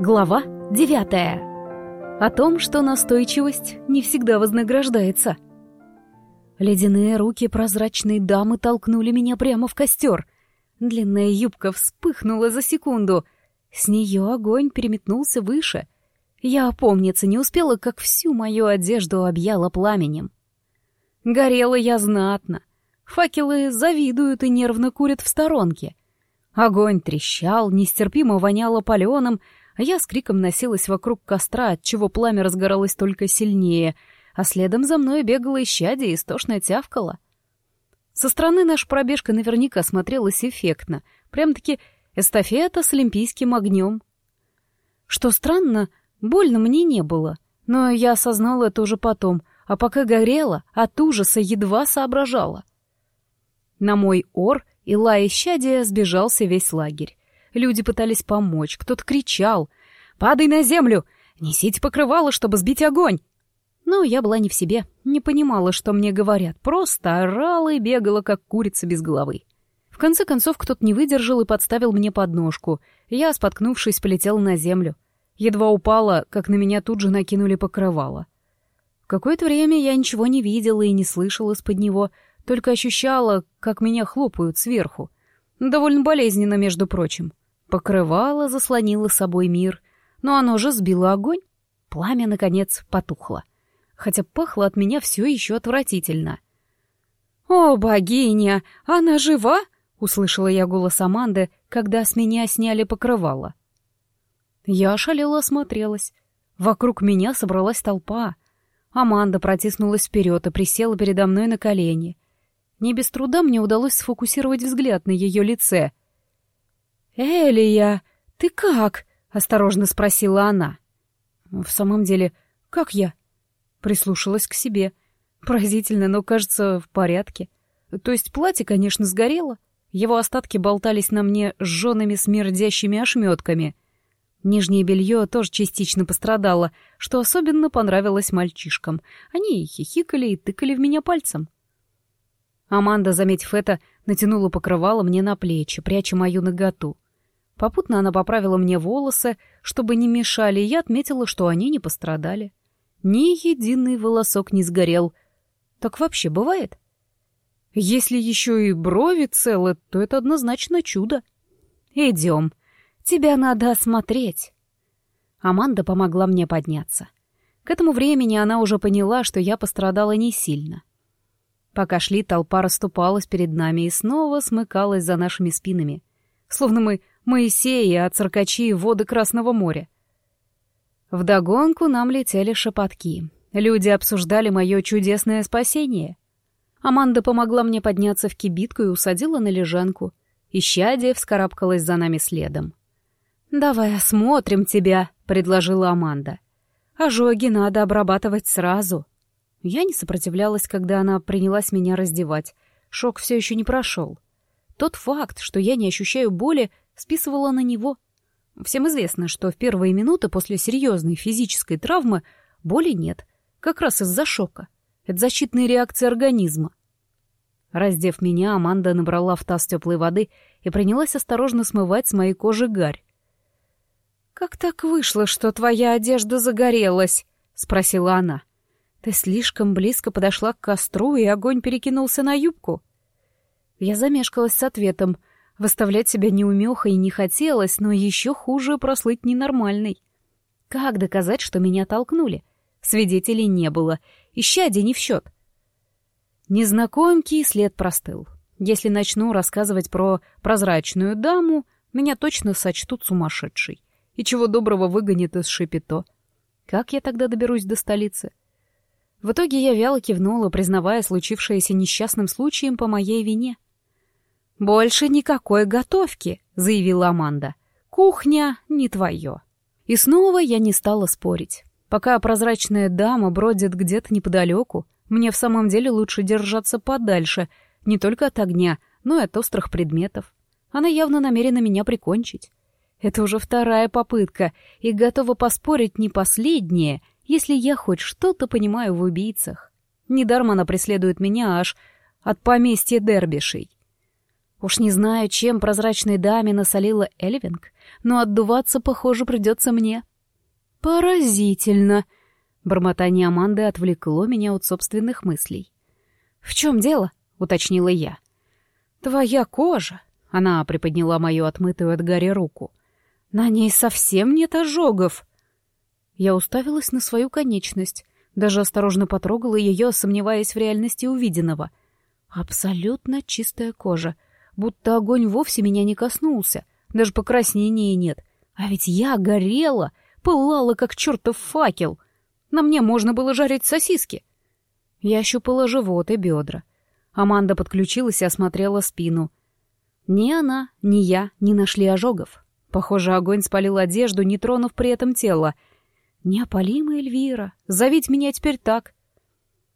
Глава девятая. О том, что настойчивость не всегда вознаграждается. Ледяные руки прозрачной дамы толкнули меня прямо в костер. Длинная юбка вспыхнула за секунду. С нее огонь переметнулся выше. Я опомниться не успела, как всю мою одежду объяло пламенем. Горела я знатно. Факелы завидуют и нервно курят в сторонке. Огонь трещал, нестерпимо воняло паленым, а я с криком носилась вокруг костра, отчего пламя разгоралось только сильнее, а следом за мной бегала исчадие и истошно тявкала. Со стороны наша пробежка наверняка смотрелась эффектно, прям-таки эстафета с олимпийским огнем. Что странно, больно мне не было, но я осознала это уже потом, а пока горела, от ужаса едва соображала. На мой ор и лай исчадия сбежался весь лагерь. Люди пытались помочь, кто-то кричал. «Падай на землю! Несите покрывало, чтобы сбить огонь!» Но я была не в себе, не понимала, что мне говорят, просто орала и бегала, как курица без головы. В конце концов, кто-то не выдержал и подставил мне подножку. Я, споткнувшись, полетела на землю. Едва упала, как на меня тут же накинули покрывало. Какое-то время я ничего не видела и не слышала из-под него, только ощущала, как меня хлопают сверху. Довольно болезненно, между прочим. Покрывало заслонило собой мир, но оно же сбило огонь. Пламя, наконец, потухло. Хотя пахло от меня все еще отвратительно. «О, богиня! Она жива?» — услышала я голос Аманды, когда с меня сняли покрывало. Я ошалела осмотрелась. Вокруг меня собралась толпа. Аманда протиснулась вперед и присела передо мной на колени. Не без труда мне удалось сфокусировать взгляд на ее лице. «Элия, ты как?» — осторожно спросила она. «В самом деле, как я?» Прислушалась к себе. Поразительно, но, кажется, в порядке. То есть платье, конечно, сгорело. Его остатки болтались на мне сжёными смердящими ошметками. Нижнее белье тоже частично пострадало, что особенно понравилось мальчишкам. Они хихикали и тыкали в меня пальцем. Аманда, заметив это, натянула покрывало мне на плечи, пряча мою наготу. Попутно она поправила мне волосы, чтобы не мешали, и я отметила, что они не пострадали. Ни единый волосок не сгорел. Так вообще бывает? Если еще и брови целы, то это однозначно чудо. Идем. Тебя надо осмотреть. Аманда помогла мне подняться. К этому времени она уже поняла, что я пострадала не сильно. Пока шли, толпа расступалась перед нами и снова смыкалась за нашими спинами. Словно мы Моисеи, а циркачи — воды Красного моря. Вдогонку нам летели шепотки. Люди обсуждали мое чудесное спасение. Аманда помогла мне подняться в кибитку и усадила на лежанку. Ищадие вскарабкалась за нами следом. «Давай осмотрим тебя», — предложила Аманда. «Ожоги надо обрабатывать сразу». Я не сопротивлялась, когда она принялась меня раздевать. Шок все еще не прошел. Тот факт, что я не ощущаю боли, списывала на него. Всем известно, что в первые минуты после серьезной физической травмы боли нет, как раз из-за шока. Это защитная реакция организма. Раздев меня, Аманда набрала в таз теплой воды и принялась осторожно смывать с моей кожи гарь. «Как так вышло, что твоя одежда загорелась?» — спросила она. «Ты слишком близко подошла к костру, и огонь перекинулся на юбку». Я замешкалась с ответом, Выставлять себя неумехой не хотелось, но еще хуже прослыть ненормальной. Как доказать, что меня толкнули? Свидетелей не было, ищади не в счет. Незнакомки след простыл. Если начну рассказывать про прозрачную даму, меня точно сочтут сумасшедшей. И чего доброго выгонят из Шипито. Как я тогда доберусь до столицы? В итоге я вяло кивнула, признавая случившееся несчастным случаем по моей вине — «Больше никакой готовки», — заявила Аманда. «Кухня не твое». И снова я не стала спорить. Пока прозрачная дама бродит где-то неподалеку, мне в самом деле лучше держаться подальше, не только от огня, но и от острых предметов. Она явно намерена меня прикончить. Это уже вторая попытка, и готова поспорить не последняя, если я хоть что-то понимаю в убийцах. Недаром она преследует меня аж от поместья Дербишей. Уж не знаю, чем прозрачной даме насолила Эльвинг, но отдуваться, похоже, придется мне. Поразительно. Бормотание Аманды отвлекло меня от собственных мыслей. «В чем дело?» — уточнила я. «Твоя кожа!» — она приподняла мою отмытую от Гарри руку. «На ней совсем нет ожогов!» Я уставилась на свою конечность, даже осторожно потрогала ее, сомневаясь в реальности увиденного. Абсолютно чистая кожа, будто огонь вовсе меня не коснулся, даже покраснения нет. А ведь я горела, пылала, как чертов факел. На мне можно было жарить сосиски. Я ощупала живот и бедра. Аманда подключилась и осмотрела спину. Ни она, ни я не нашли ожогов. Похоже, огонь спалил одежду, не тронув при этом тело. Неопалимая Эльвира, зовите меня теперь так.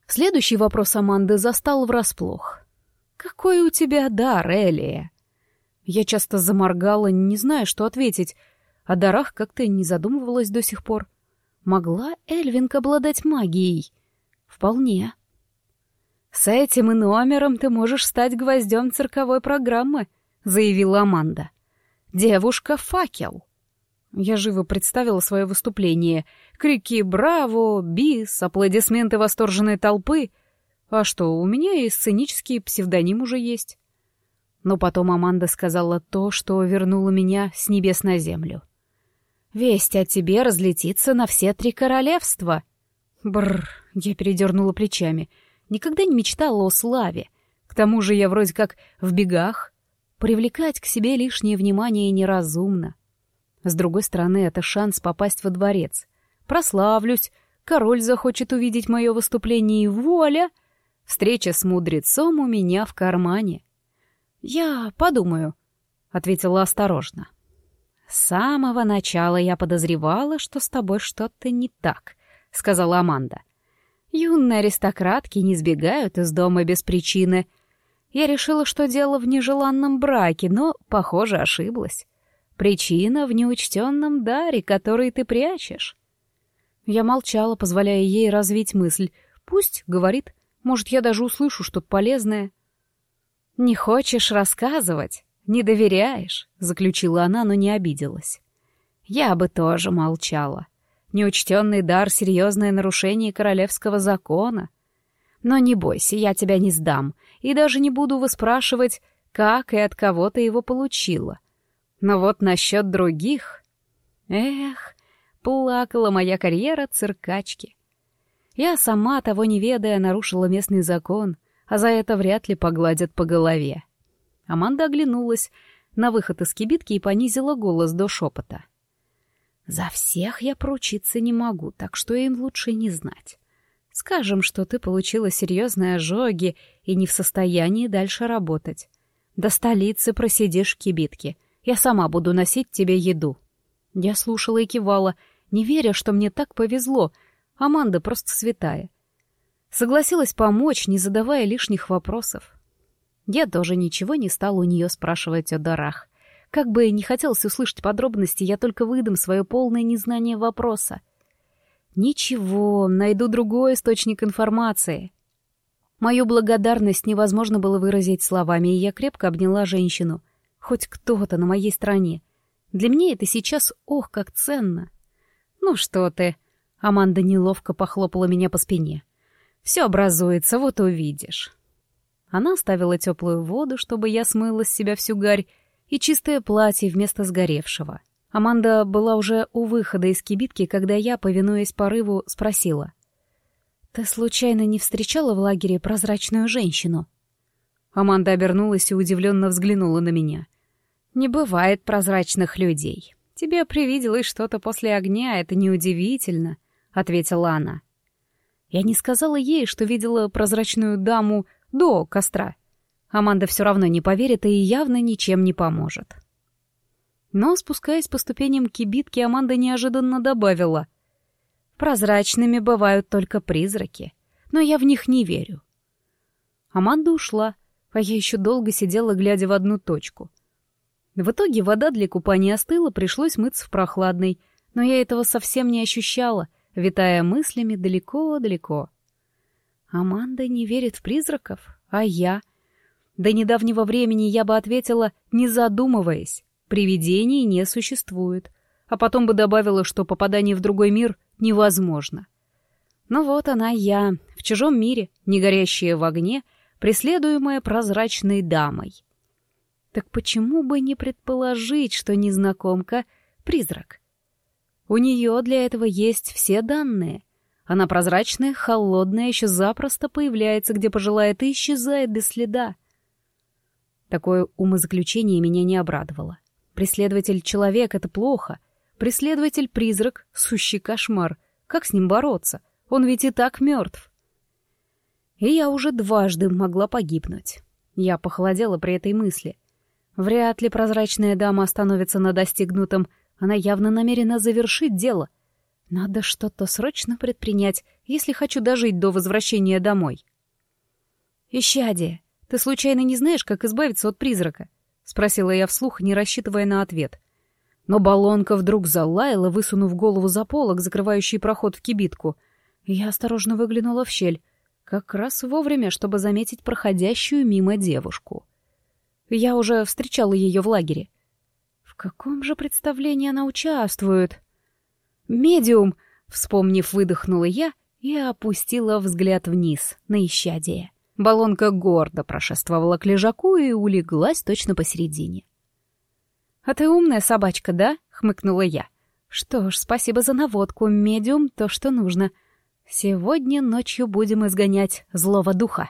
Следующий вопрос Аманды застал врасплох. «Какой у тебя дар, Элия?» Я часто заморгала, не зная, что ответить. О дарах как-то не задумывалась до сих пор. Могла Эльвинг обладать магией? Вполне. «С этим и номером ты можешь стать гвоздем цирковой программы», — заявила Аманда. «Девушка-факел». Я живо представила свое выступление. Крики «Браво!», «Бис!», аплодисменты восторженной толпы. А что, у меня и сценический псевдоним уже есть. Но потом Аманда сказала то, что вернуло меня с небес на землю. «Весть о тебе разлетится на все три королевства!» Бррр, я передернула плечами. Никогда не мечтала о славе. К тому же я вроде как в бегах. Привлекать к себе лишнее внимание неразумно. С другой стороны, это шанс попасть во дворец. Прославлюсь, король захочет увидеть мое выступление, и вуаля! Встреча с мудрецом у меня в кармане. «Я подумаю», — ответила осторожно. «С самого начала я подозревала, что с тобой что-то не так», — сказала Аманда. «Юные аристократки не сбегают из дома без причины. Я решила, что дело в нежеланном браке, но, похоже, ошиблась. Причина в неучтенном даре, который ты прячешь». Я молчала, позволяя ей развить мысль. «Пусть, — говорит, — может, я даже услышу что-то полезное». «Не хочешь рассказывать? Не доверяешь?» — заключила она, но не обиделась. «Я бы тоже молчала. Неучтенный дар — серьезное нарушение королевского закона. Но не бойся, я тебя не сдам, и даже не буду выспрашивать, как и от кого ты его получила. Но вот насчет других... Эх, плакала моя карьера циркачки. Я сама, того не ведая, нарушила местный закон, а за это вряд ли погладят по голове. Аманда оглянулась на выход из кибитки и понизила голос до шепота. «За всех я поручиться не могу, так что им лучше не знать. Скажем, что ты получила серьезные ожоги и не в состоянии дальше работать. До столицы просидишь в кибитке. Я сама буду носить тебе еду». Я слушала и кивала, не веря, что мне так повезло. Аманда просто святая. Согласилась помочь, не задавая лишних вопросов. Я тоже ничего не стала у нее спрашивать о дарах. Как бы не хотелось услышать подробности, я только выдам свое полное незнание вопроса. Ничего, найду другой источник информации. Мою благодарность невозможно было выразить словами, и я крепко обняла женщину. Хоть кто-то на моей стороне. Для меня это сейчас ох, как ценно. Ну что ты? Аманда неловко похлопала меня по спине. Все образуется, вот увидишь. Она оставила теплую воду, чтобы я смыла с себя всю гарь, и чистое платье вместо сгоревшего. Аманда была уже у выхода из кибитки, когда я, повинуясь порыву, спросила. «Ты случайно не встречала в лагере прозрачную женщину?» Аманда обернулась и удивленно взглянула на меня. «Не бывает прозрачных людей. Тебе привиделось что-то после огня, это неудивительно», — ответила она. Я не сказала ей, что видела прозрачную даму до костра. Аманда все равно не поверит и явно ничем не поможет. Но, спускаясь по ступеням кибитки, Аманда неожиданно добавила. «Прозрачными бывают только призраки, но я в них не верю». Аманда ушла, а я еще долго сидела, глядя в одну точку. В итоге вода для купания остыла, пришлось мыться в прохладной, но я этого совсем не ощущала — витая мыслями далеко-далеко. Аманда не верит в призраков, а я... До недавнего времени я бы ответила, не задумываясь. Привидений не существует. А потом бы добавила, что попадание в другой мир невозможно. Но вот она я, в чужом мире, не горящая в огне, преследуемая прозрачной дамой. Так почему бы не предположить, что незнакомка — призрак? У нее для этого есть все данные. Она прозрачная, холодная, еще запросто появляется, где пожелает, и исчезает без следа. Такое умозаключение меня не обрадовало. Преследователь-человек — это плохо. Преследователь-призрак — сущий кошмар. Как с ним бороться? Он ведь и так мертв. И я уже дважды могла погибнуть. Я похолодела при этой мысли. Вряд ли прозрачная дама остановится на достигнутом — она явно намерена завершить дело. Надо что-то срочно предпринять, если хочу дожить до возвращения домой. «Ищадие, ты случайно не знаешь, как избавиться от призрака?» — спросила я вслух, не рассчитывая на ответ. Но баллонка вдруг залаяла, высунув голову за полок, закрывающий проход в кибитку. Я осторожно выглянула в щель, как раз вовремя, чтобы заметить проходящую мимо девушку. Я уже встречала ее в лагере — каком же представлении она участвует? «Медиум!» — вспомнив, выдохнула я и опустила взгляд вниз, на исчадие. Баллонка гордо прошествовала к лежаку и улеглась точно посередине. «А ты умная собачка, да?» — хмыкнула я. «Что ж, спасибо за наводку, медиум — то, что нужно. Сегодня ночью будем изгонять злого духа».